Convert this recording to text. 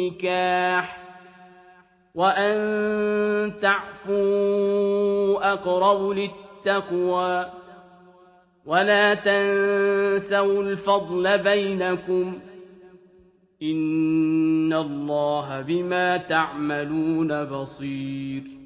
النكاح وأن تعفوا أقرب للتقوى ولا تنسوا الفضل بينكم إن الله بما تعملون بصير